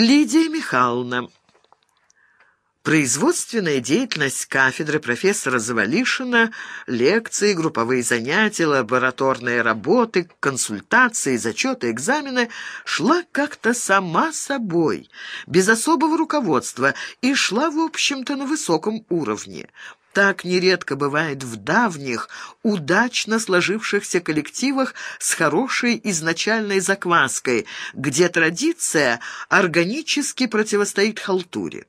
Лидия Михайловна. Производственная деятельность кафедры профессора Завалишина, лекции, групповые занятия, лабораторные работы, консультации, зачеты, экзамены шла как-то сама собой, без особого руководства и шла, в общем-то, на высоком уровне. Так нередко бывает в давних, удачно сложившихся коллективах с хорошей изначальной закваской, где традиция органически противостоит халтуре.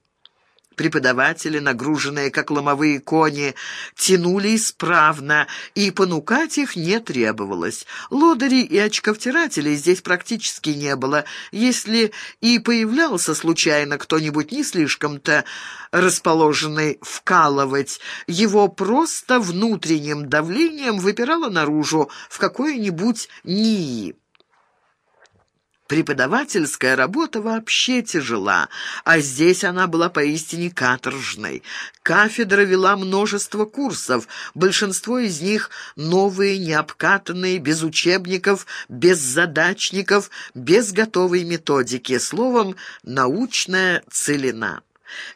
Преподаватели, нагруженные как ломовые кони, тянули исправно, и понукать их не требовалось. Лодырей и очковтирателей здесь практически не было. Если и появлялся случайно кто-нибудь не слишком-то расположенный вкалывать, его просто внутренним давлением выпирало наружу в какое-нибудь НИИ. Преподавательская работа вообще тяжела, а здесь она была поистине каторжной. Кафедра вела множество курсов, большинство из них новые, необкатанные, без учебников, без задачников, без готовой методики, словом, научная целина.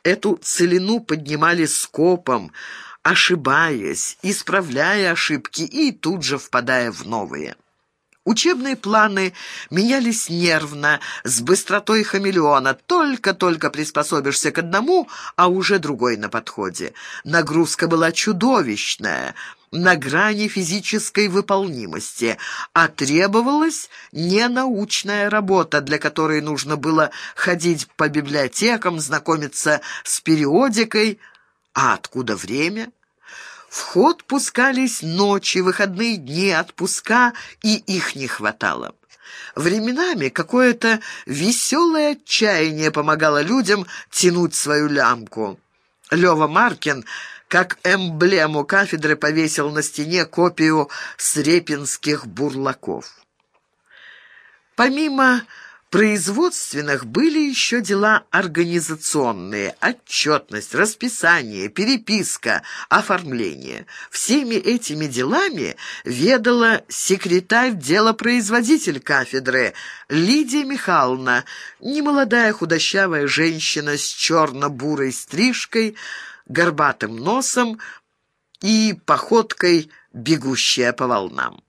Эту целину поднимали скопом, ошибаясь, исправляя ошибки и тут же впадая в новые. Учебные планы менялись нервно, с быстротой хамелеона. Только-только приспособишься к одному, а уже другой на подходе. Нагрузка была чудовищная, на грани физической выполнимости, а требовалась ненаучная работа, для которой нужно было ходить по библиотекам, знакомиться с периодикой. А откуда время? В ход пускались ночи, выходные дни, отпуска, и их не хватало. Временами какое-то веселое отчаяние помогало людям тянуть свою лямку. Лёва Маркин как эмблему кафедры повесил на стене копию срепинских бурлаков. Помимо производственных были еще дела организационные, отчетность, расписание, переписка, оформление. Всеми этими делами ведала секретарь-делопроизводитель кафедры Лидия Михайловна, немолодая худощавая женщина с черно-бурой стрижкой, горбатым носом и походкой, бегущая по волнам.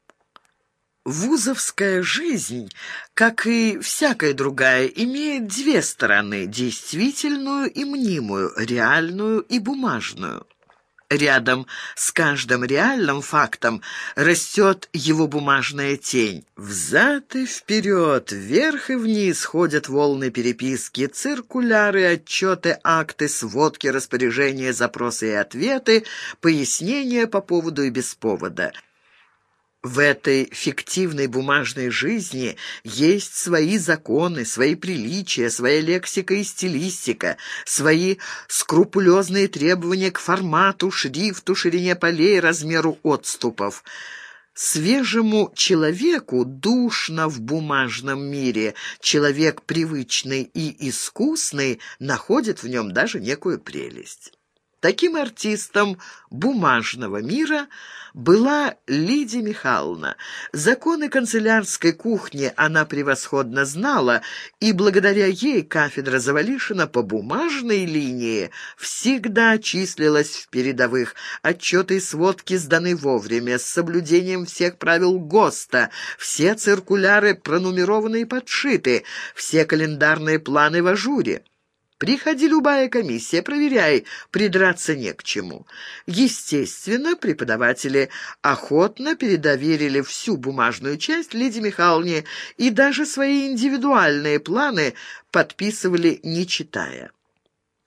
Вузовская жизнь, как и всякая другая, имеет две стороны – действительную и мнимую, реальную и бумажную. Рядом с каждым реальным фактом растет его бумажная тень. Взад и вперед, вверх и вниз ходят волны переписки, циркуляры, отчеты, акты, сводки, распоряжения, запросы и ответы, пояснения по поводу и без повода – в этой фиктивной бумажной жизни есть свои законы, свои приличия, своя лексика и стилистика, свои скрупулезные требования к формату, шрифту, ширине полей, размеру отступов. Свежему человеку душно в бумажном мире. Человек привычный и искусный находит в нем даже некую прелесть. Таким артистом бумажного мира была Лидия Михайловна. Законы канцелярской кухни она превосходно знала, и благодаря ей кафедра Завалишина по бумажной линии всегда числилась в передовых. Отчеты и сводки сданы вовремя, с соблюдением всех правил ГОСТа, все циркуляры пронумерованы и подшиты, все календарные планы в ажуре. Приходи любая комиссия, проверяй, придраться не к чему. Естественно, преподаватели охотно передоверили всю бумажную часть Лидии Михайловне и даже свои индивидуальные планы подписывали, не читая.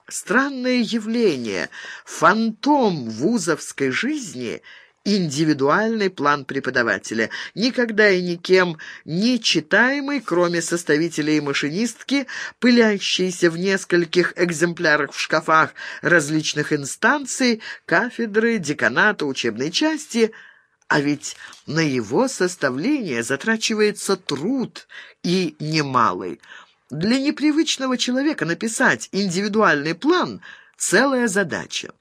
Странное явление, фантом вузовской жизни — индивидуальный план преподавателя, никогда и никем не читаемый, кроме составителя и машинистки, пылящийся в нескольких экземплярах в шкафах различных инстанций, кафедры, деканата, учебной части, а ведь на его составление затрачивается труд и немалый. Для непривычного человека написать индивидуальный план – целая задача.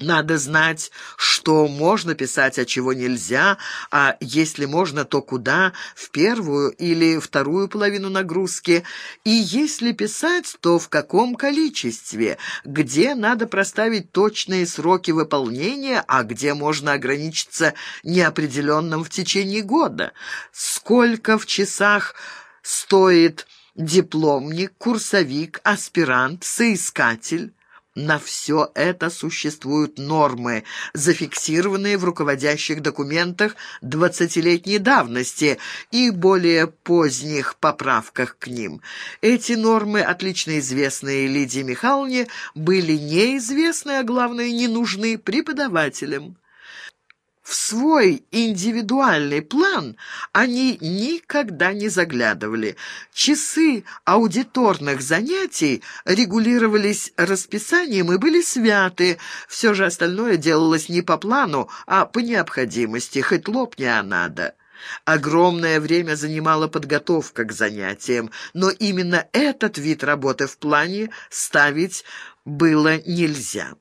Надо знать, что можно писать, а чего нельзя, а если можно, то куда, в первую или вторую половину нагрузки, и если писать, то в каком количестве, где надо проставить точные сроки выполнения, а где можно ограничиться неопределенным в течение года, сколько в часах стоит дипломник, курсовик, аспирант, соискатель. На все это существуют нормы, зафиксированные в руководящих документах двадцатилетней давности и более поздних поправках к ним. Эти нормы, отлично известные Лидии Михайловне, были неизвестны, а главное, не нужны преподавателям. В свой индивидуальный план они никогда не заглядывали. Часы аудиторных занятий регулировались расписанием и были святы. Все же остальное делалось не по плану, а по необходимости, хоть лопни, а надо. Огромное время занимала подготовка к занятиям, но именно этот вид работы в плане ставить было нельзя.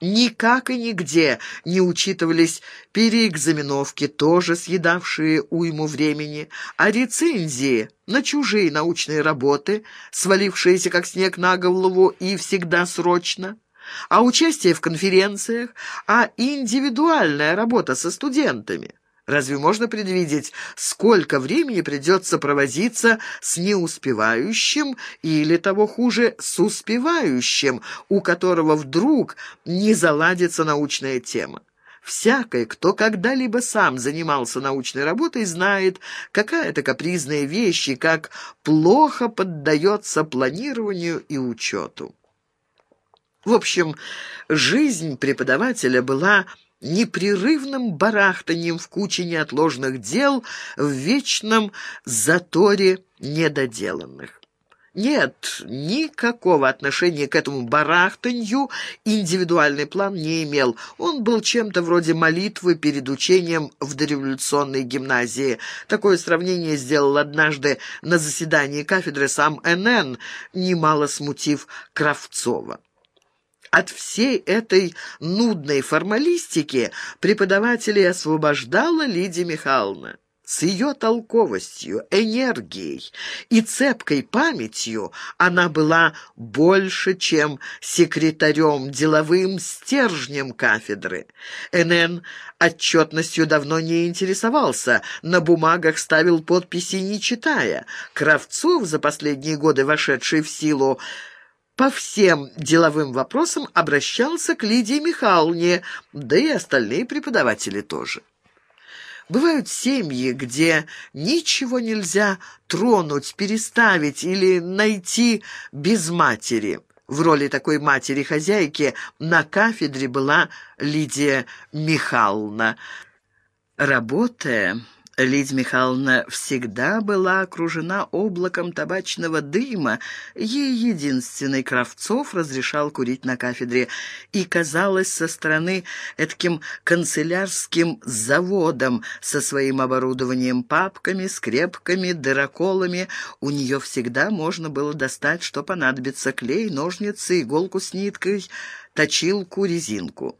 Никак и нигде не учитывались переэкзаменовки, тоже съедавшие уйму времени, а рецензии на чужие научные работы, свалившиеся как снег на голову и всегда срочно, а участие в конференциях, а индивидуальная работа со студентами. Разве можно предвидеть, сколько времени придется провозиться с неуспевающим или, того хуже, с успевающим, у которого вдруг не заладится научная тема? Всякий, кто когда-либо сам занимался научной работой, знает, какая это капризная вещь и как плохо поддается планированию и учету. В общем, жизнь преподавателя была непрерывным барахтанием в куче неотложных дел, в вечном заторе недоделанных. Нет, никакого отношения к этому барахтанью индивидуальный план не имел. Он был чем-то вроде молитвы перед учением в дореволюционной гимназии. Такое сравнение сделал однажды на заседании кафедры сам НН, немало смутив Кравцова. От всей этой нудной формалистики преподавателей освобождала Лидия Михайловна. С ее толковостью, энергией и цепкой памятью она была больше, чем секретарем, деловым стержнем кафедры. НН отчетностью давно не интересовался, на бумагах ставил подписи, не читая. Кравцов, за последние годы вошедший в силу, по всем деловым вопросам обращался к Лидии Михайловне, да и остальные преподаватели тоже. Бывают семьи, где ничего нельзя тронуть, переставить или найти без матери. В роли такой матери-хозяйки на кафедре была Лидия Михайловна. Работая Лидия Михайловна всегда была окружена облаком табачного дыма, ей единственный Кравцов разрешал курить на кафедре, и казалось со стороны таким канцелярским заводом со своим оборудованием, папками, скрепками, дыроколами. У нее всегда можно было достать, что понадобится, клей, ножницы, иголку с ниткой, точилку, резинку.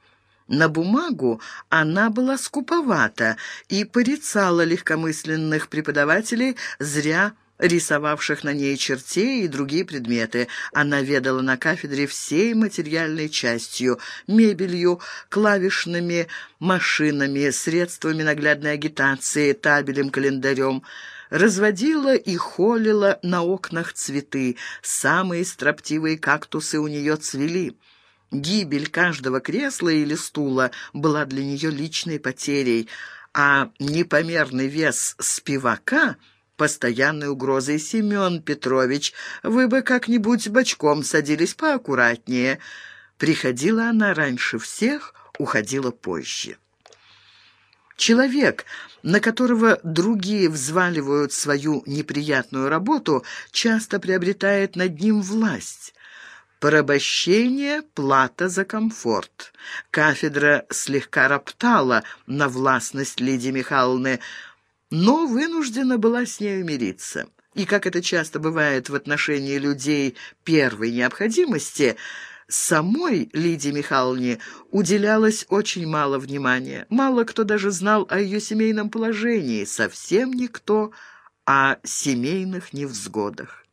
На бумагу она была скуповата и порицала легкомысленных преподавателей, зря рисовавших на ней чертей и другие предметы. Она ведала на кафедре всей материальной частью, мебелью, клавишными машинами, средствами наглядной агитации, табелем, календарем. Разводила и холила на окнах цветы, самые строптивые кактусы у нее цвели. Гибель каждого кресла или стула была для нее личной потерей, а непомерный вес спивака — постоянной угрозой. «Семен Петрович, вы бы как-нибудь бочком садились поаккуратнее». Приходила она раньше всех, уходила позже. Человек, на которого другие взваливают свою неприятную работу, часто приобретает над ним власть. Порабощение — плата за комфорт. Кафедра слегка роптала на властность Лидии Михайловны, но вынуждена была с нею мириться. И, как это часто бывает в отношении людей первой необходимости, Самой Лидии Михайловне уделялось очень мало внимания. Мало кто даже знал о ее семейном положении, совсем никто о семейных невзгодах.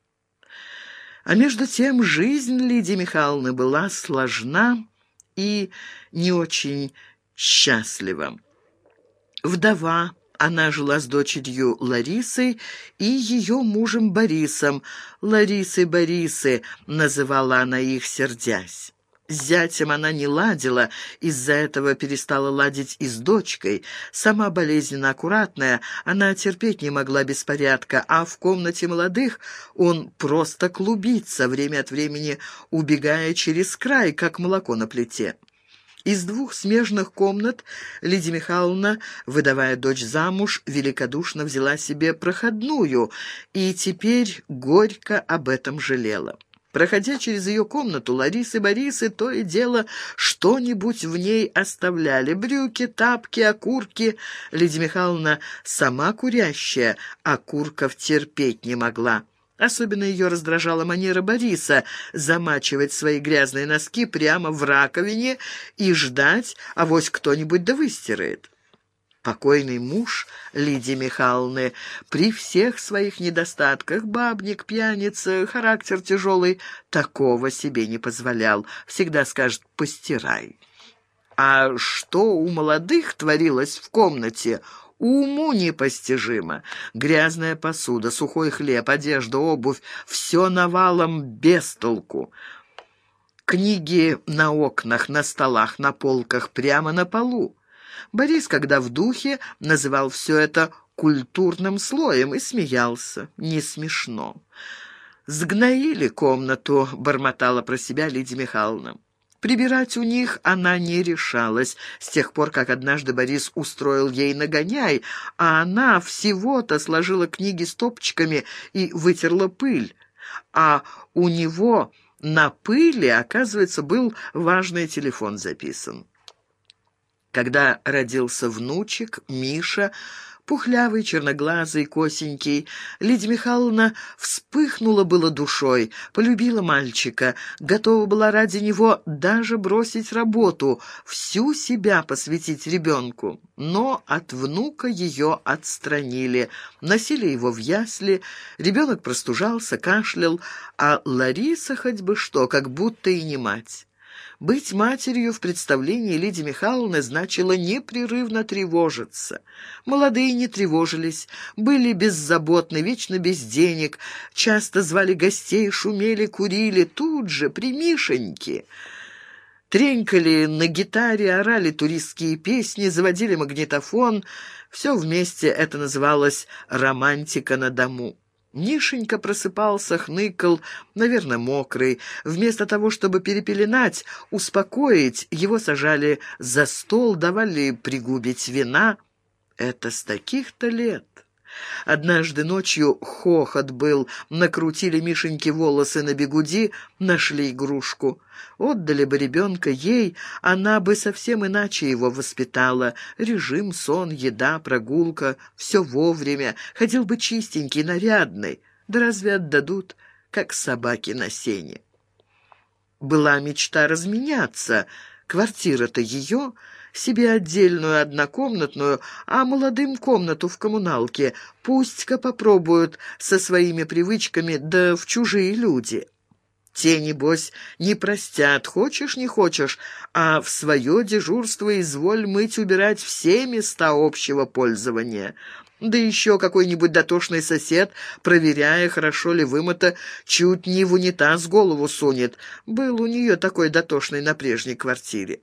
А между тем жизнь Лидии Михайловны была сложна и не очень счастлива. Вдова, она жила с дочерью Ларисой и ее мужем Борисом. Ларисы Борисы называла она их, сердясь. С зятем она не ладила, из-за этого перестала ладить и с дочкой. Сама болезненно аккуратная, она терпеть не могла беспорядка, а в комнате молодых он просто клубится, время от времени убегая через край, как молоко на плите. Из двух смежных комнат Лидия Михайловна, выдавая дочь замуж, великодушно взяла себе проходную и теперь горько об этом жалела. Проходя через ее комнату, Ларисы Борисы то и дело что-нибудь в ней оставляли. Брюки, тапки, окурки. Лидия Михайловна, сама курящая, окурков терпеть не могла. Особенно ее раздражала манера Бориса замачивать свои грязные носки прямо в раковине и ждать, авось кто-нибудь да выстирает. Покойный муж Лидии Михайловны при всех своих недостатках, бабник, пьяница, характер тяжелый, такого себе не позволял. Всегда скажет «постирай». А что у молодых творилось в комнате, уму непостижимо. Грязная посуда, сухой хлеб, одежда, обувь — все навалом без толку. Книги на окнах, на столах, на полках, прямо на полу. Борис, когда в духе, называл все это культурным слоем и смеялся. Не смешно. «Сгноили комнату», — бормотала про себя Лидия Михайловна. Прибирать у них она не решалась, с тех пор, как однажды Борис устроил ей нагоняй, а она всего-то сложила книги стопочками и вытерла пыль. А у него на пыли, оказывается, был важный телефон записан. Когда родился внучек, Миша, пухлявый, черноглазый, косенький. Лидия Михайловна вспыхнула было душой, полюбила мальчика, готова была ради него даже бросить работу, всю себя посвятить ребенку. Но от внука ее отстранили, носили его в ясли, ребенок простужался, кашлял, а Лариса хоть бы что, как будто и не мать. Быть матерью в представлении Лидии Михайловны значило непрерывно тревожиться. Молодые не тревожились, были беззаботны, вечно без денег, часто звали гостей, шумели, курили, тут же, при Мишеньке. Тренькали на гитаре, орали туристские песни, заводили магнитофон. Все вместе это называлось «романтика на дому». Нишенька просыпался, хныкал, наверное, мокрый. Вместо того, чтобы перепеленать, успокоить, его сажали за стол, давали пригубить вина. Это с таких-то лет. Однажды ночью хохот был, накрутили Мишеньке волосы на бегуди, нашли игрушку. Отдали бы ребенка ей, она бы совсем иначе его воспитала. Режим, сон, еда, прогулка — все вовремя. Ходил бы чистенький, нарядный. Да разве отдадут, как собаки на сене? Была мечта разменяться. Квартира-то ее себе отдельную однокомнатную, а молодым комнату в коммуналке. Пусть-ка попробуют со своими привычками, да в чужие люди». Те, небось, не простят, хочешь, не хочешь, а в свое дежурство изволь мыть, убирать все места общего пользования. Да еще какой-нибудь дотошный сосед, проверяя, хорошо ли вымыто, чуть не в унитаз голову сунет. Был у нее такой дотошный на прежней квартире.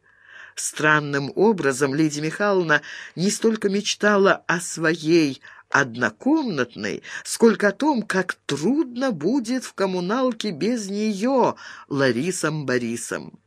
Странным образом Лидия Михайловна не столько мечтала о своей однокомнатной, сколько о том, как трудно будет в коммуналке без нее, Ларисом Борисом.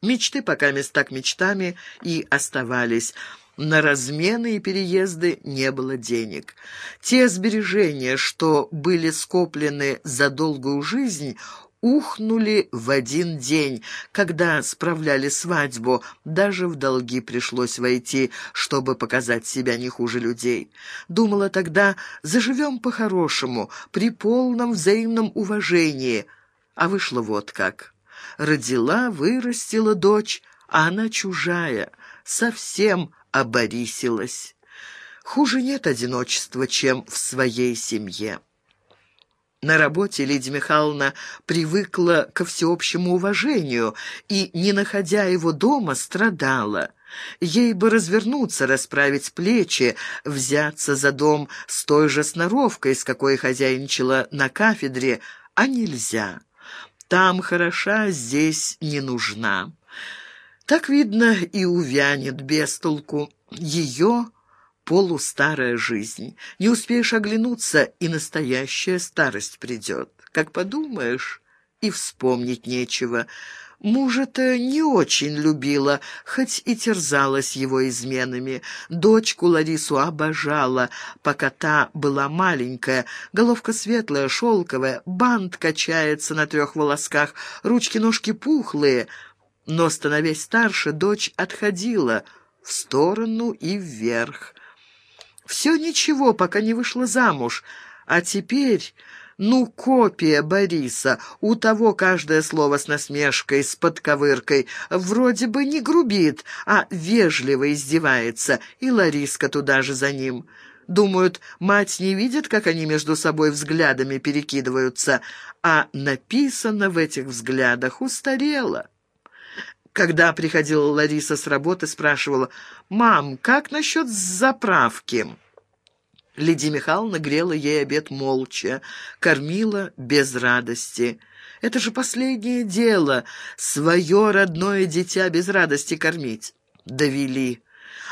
Мечты пока так мечтами и оставались. На размены и переезды не было денег. Те сбережения, что были скоплены за долгую жизнь, ухнули в один день, когда справляли свадьбу. Даже в долги пришлось войти, чтобы показать себя не хуже людей. Думала тогда, заживем по-хорошему, при полном взаимном уважении. А вышло вот как. Родила, вырастила дочь, а она чужая, совсем оборисилась. Хуже нет одиночества, чем в своей семье. На работе Лидия Михайловна привыкла ко всеобщему уважению и, не находя его дома, страдала. Ей бы развернуться, расправить плечи, взяться за дом с той же сноровкой, с какой хозяйничала на кафедре, а нельзя. Там хороша, здесь не нужна. Так, видно, и увянет без толку ее полустарая жизнь. Не успеешь оглянуться, и настоящая старость придет. Как подумаешь, и вспомнить нечего. Мужа-то не очень любила, хоть и терзалась его изменами. Дочку Ларису обожала, пока та была маленькая. Головка светлая, шелковая, бант качается на трех волосках, ручки-ножки пухлые — но, становясь старше, дочь отходила в сторону и вверх. Все ничего, пока не вышла замуж, а теперь... Ну, копия Бориса. У того каждое слово с насмешкой, с подковыркой. Вроде бы не грубит, а вежливо издевается. И Лариска туда же за ним. Думают, мать не видит, как они между собой взглядами перекидываются. А написано в этих взглядах устарело. Когда приходила Лариса с работы, спрашивала, «Мам, как насчет заправки?» Лидия Михайловна грела ей обед молча, кормила без радости. «Это же последнее дело, свое родное дитя без радости кормить». Довели.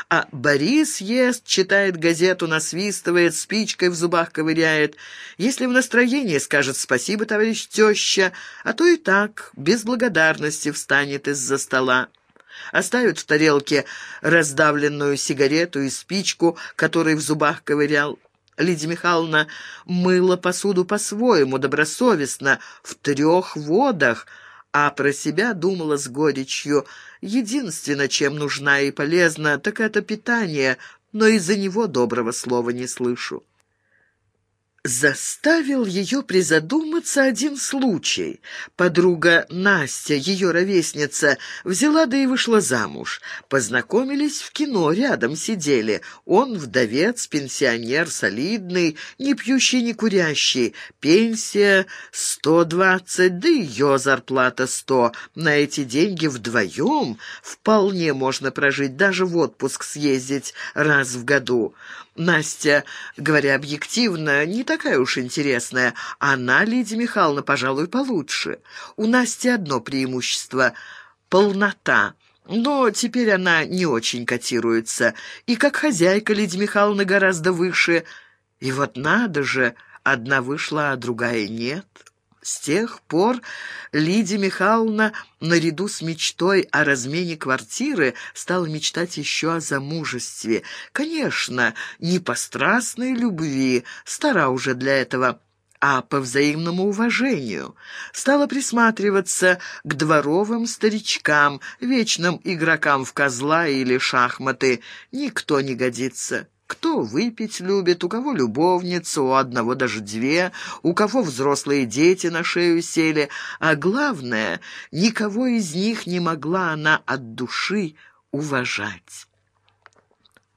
А Борис ест, читает газету, насвистывает, спичкой в зубах ковыряет. Если в настроении, скажет «спасибо, товарищ теща», а то и так, без благодарности встанет из-за стола. Оставит в тарелке раздавленную сигарету и спичку, которой в зубах ковырял. Лидия Михайловна мыла посуду по-своему, добросовестно, в трех водах, а про себя думала с горечью. Единственное, чем нужна и полезна, так это питание, но из-за него доброго слова не слышу. Заставил ее призадуматься один случай. Подруга Настя, ее ровесница, взяла да и вышла замуж. Познакомились в кино, рядом сидели. Он вдовец, пенсионер, солидный, не пьющий, не курящий. Пенсия сто двадцать, да ее зарплата сто. На эти деньги вдвоем вполне можно прожить, даже в отпуск съездить раз в году. Настя, говоря объективно, не такая уж интересная. Она, Лидия Михайловна, пожалуй, получше. У Насти одно преимущество — полнота. Но теперь она не очень котируется. И как хозяйка Лидия Михайловна гораздо выше. И вот надо же, одна вышла, а другая нет». С тех пор Лидия Михайловна, наряду с мечтой о размене квартиры, стала мечтать еще о замужестве. Конечно, не по страстной любви, стара уже для этого, а по взаимному уважению. Стала присматриваться к дворовым старичкам, вечным игрокам в козла или шахматы. Никто не годится. Кто выпить любит, у кого любовница, у одного даже две, у кого взрослые дети на шею сели, а главное, никого из них не могла она от души уважать.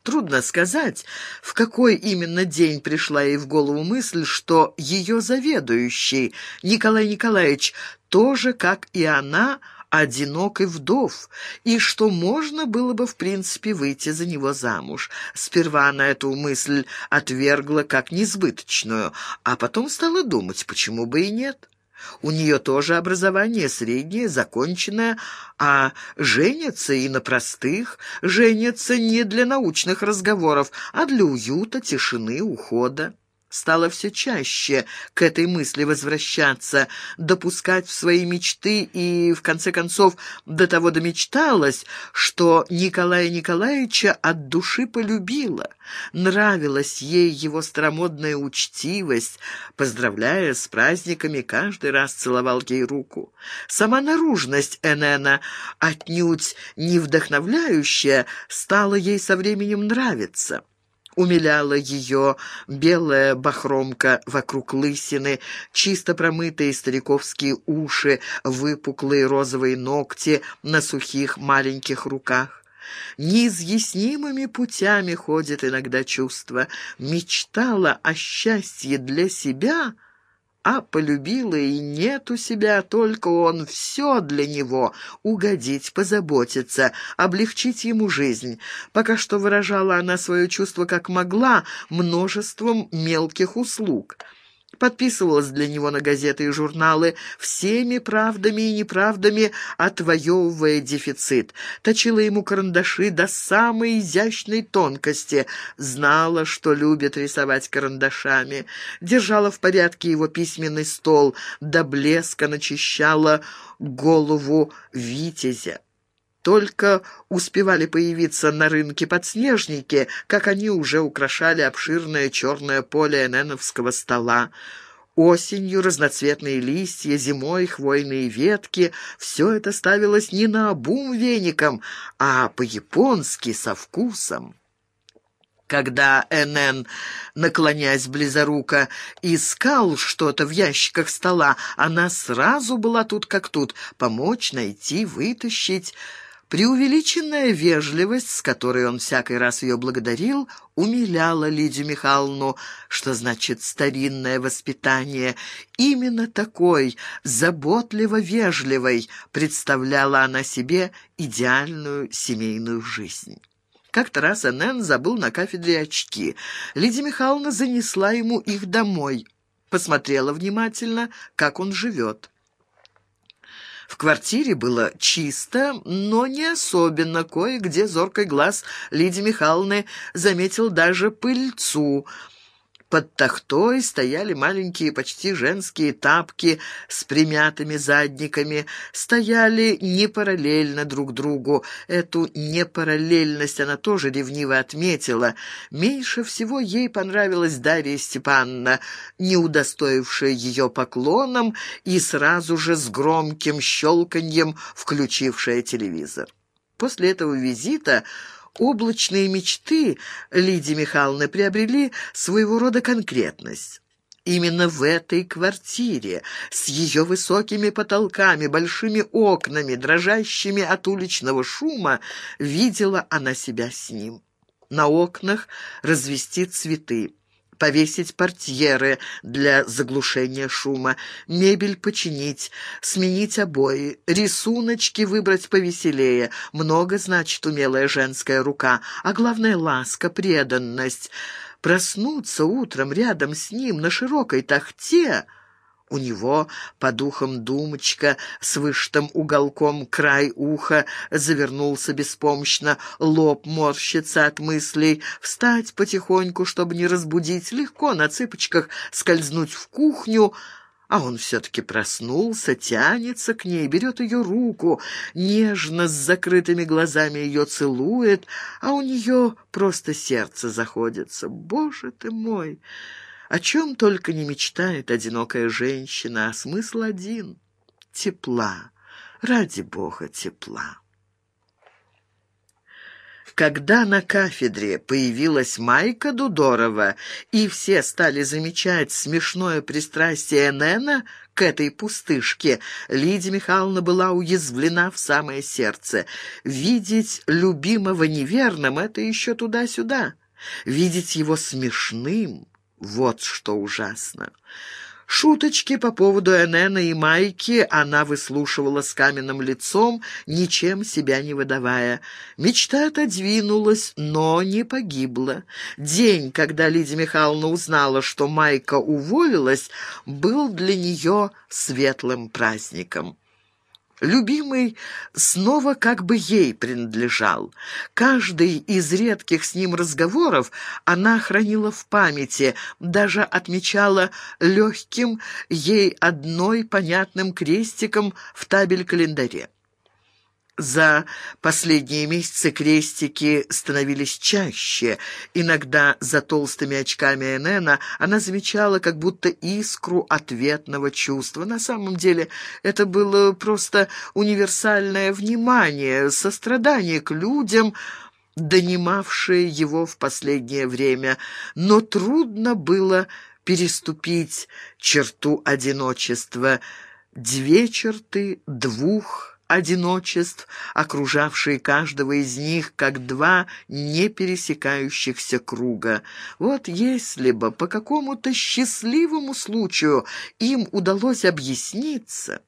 Трудно сказать, в какой именно день пришла ей в голову мысль, что ее заведующий Николай Николаевич тоже, как и она, одинок вдов, и что можно было бы, в принципе, выйти за него замуж. Сперва она эту мысль отвергла как несбыточную, а потом стала думать, почему бы и нет. У нее тоже образование среднее, законченное, а женятся и на простых, женятся не для научных разговоров, а для уюта, тишины, ухода стала все чаще к этой мысли возвращаться, допускать в свои мечты и, в конце концов, до того домечталась, что Николая Николаевича от души полюбила. Нравилась ей его старомодная учтивость. Поздравляя с праздниками, каждый раз целовал ей руку. Сама наружность Энена, отнюдь не вдохновляющая, стала ей со временем нравиться. Умиляла ее белая бахромка вокруг лысины, чисто промытые стариковские уши, выпуклые розовые ногти на сухих маленьких руках. Неизъяснимыми путями ходит иногда чувство. Мечтала о счастье для себя — а полюбила и нет у себя, только он все для него — угодить, позаботиться, облегчить ему жизнь. Пока что выражала она свое чувство как могла множеством мелких услуг — подписывалась для него на газеты и журналы, всеми правдами и неправдами отвоевывая дефицит. Точила ему карандаши до самой изящной тонкости, знала, что любит рисовать карандашами, держала в порядке его письменный стол, до блеска начищала голову витязя. Только успевали появиться на рынке подснежники, как они уже украшали обширное черное поле эненовского стола. Осенью разноцветные листья, зимой хвойные ветки — все это ставилось не на обум веником, а по-японски, со вкусом. Когда Н.Н., наклоняясь близоруко, искал что-то в ящиках стола, она сразу была тут как тут, помочь, найти, вытащить... Преувеличенная вежливость, с которой он всякий раз ее благодарил, умиляла Лидию Михайловну, что значит старинное воспитание. Именно такой, заботливо-вежливой, представляла она себе идеальную семейную жизнь. Как-то раз Энн забыл на кафедре очки. Лидия Михайловна занесла ему их домой, посмотрела внимательно, как он живет. В квартире было чисто, но не особенно. Кое-где зоркий глаз Лидии Михайловны заметил даже пыльцу — под тахтой стояли маленькие, почти женские тапки с примятыми задниками, стояли не параллельно друг другу. Эту непараллельность она тоже ревниво отметила. Меньше всего ей понравилась Дарья Степановна, не удостоившая ее поклоном и сразу же с громким щелканьем включившая телевизор. После этого визита облачные мечты Лидии Михайловны приобрели своего рода конкретность. Именно в этой квартире, с ее высокими потолками, большими окнами, дрожащими от уличного шума, видела она себя с ним. На окнах развести цветы повесить портьеры для заглушения шума, мебель починить, сменить обои, рисуночки выбрать повеселее. Много значит умелая женская рука, а главное — ласка, преданность. Проснуться утром рядом с ним на широкой тахте — у него по духам думочка с вышитым уголком край уха завернулся беспомощно, лоб морщится от мыслей. Встать потихоньку, чтобы не разбудить, легко на цыпочках скользнуть в кухню, а он все-таки проснулся, тянется к ней, берет ее руку, нежно с закрытыми глазами ее целует, а у нее просто сердце заходится. «Боже ты мой!» О чем только не мечтает одинокая женщина, а смысл один — тепла, ради бога тепла. Когда на кафедре появилась Майка Дудорова, и все стали замечать смешное пристрастие Нена к этой пустышке, Лидия Михайловна была уязвлена в самое сердце. Видеть любимого неверным — это еще туда-сюда. Видеть его смешным вот что ужасно. Шуточки по поводу Энена и Майки она выслушивала с каменным лицом, ничем себя не выдавая. Мечта отодвинулась, но не погибла. День, когда Лидия Михайловна узнала, что Майка уволилась, был для нее светлым праздником. Любимый снова как бы ей принадлежал. Каждый из редких с ним разговоров она хранила в памяти, даже отмечала легким ей одной понятным крестиком в табель-календаре. За последние месяцы крестики становились чаще. Иногда за толстыми очками Энена она замечала как будто искру ответного чувства. На самом деле это было просто универсальное внимание, сострадание к людям, донимавшее его в последнее время, но трудно было переступить черту одиночества, две черты двух одиночеств, окружавшие каждого из них, как два не пересекающихся круга. Вот если бы по какому-то счастливому случаю им удалось объясниться...